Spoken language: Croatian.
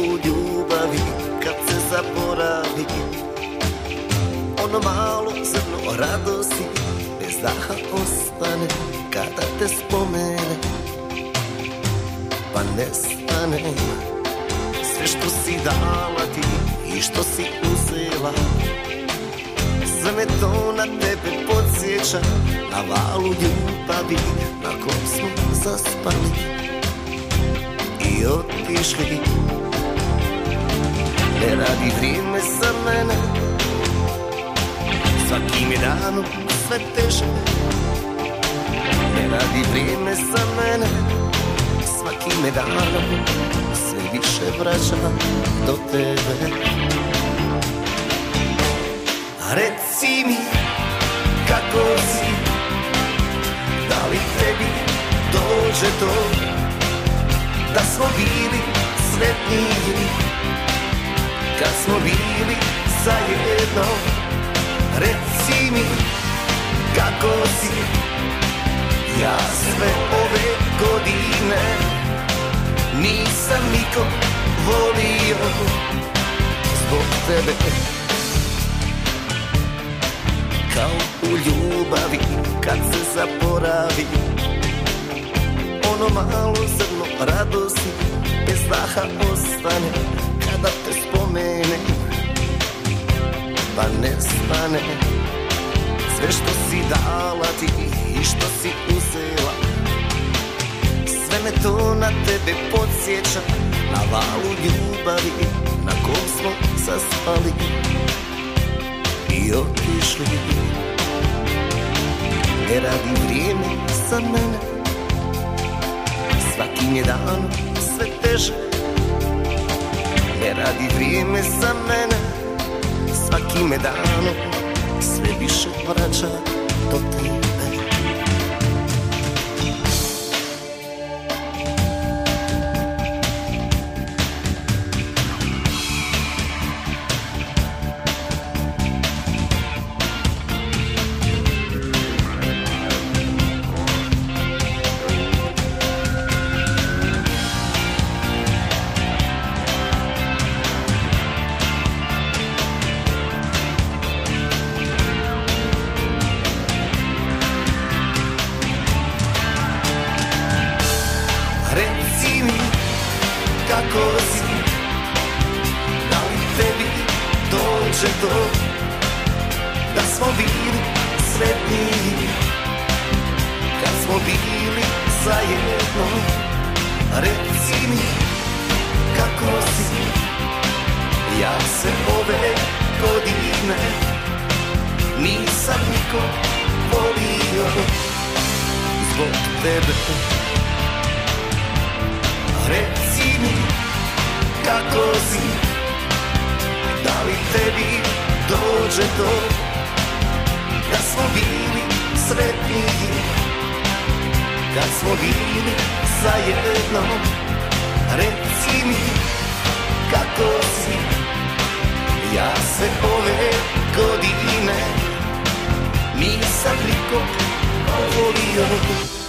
U ljubavi kad se zaboravi. Ono malo zrno radosti Bez daha ostane kada te spomene. Pa nestane Sve što si dala ti i što si uzela Sve me to na tebe podsjeća Na valu ljubavi na kom smo zaspali. I otišli Ne radi vrijeme za mene. Svakim je danom sve teže. Ne radi vrijeme za mene. Svakim je danom sve više vraća do tebe. Reci mi kako si? Da li tebi dođe to? Da smo bili sretniji smo bili zajedno. Reci mi kako si? Ja sve ove godine Nisam niko volio. Zbog tebe Kao u ljubavi kad se zaboravi. Ono malo zrno radosti bez daha ostane pa nestane Sve što si dala ti i što si uzela. Sve me to na tebe podsjeća. Na valu ljubavi na kom smo zaspali. I otišli. Ne radi vrijeme za mene. Svakim je dan sve teže. Ne radi vrijeme za mene Svakim je danom sve više vraća do tebe dođe to Da smo bili sretniji Kad smo bili zajedno Reci mi kako si. Ja se ove godine Nisam niko volio. Zbog tebe. Reci mi kako si dođe to Da smo bili sretni. Kad smo bili zajedno Reci mi kako si? Ja sve ove godine Nisam nikog volio.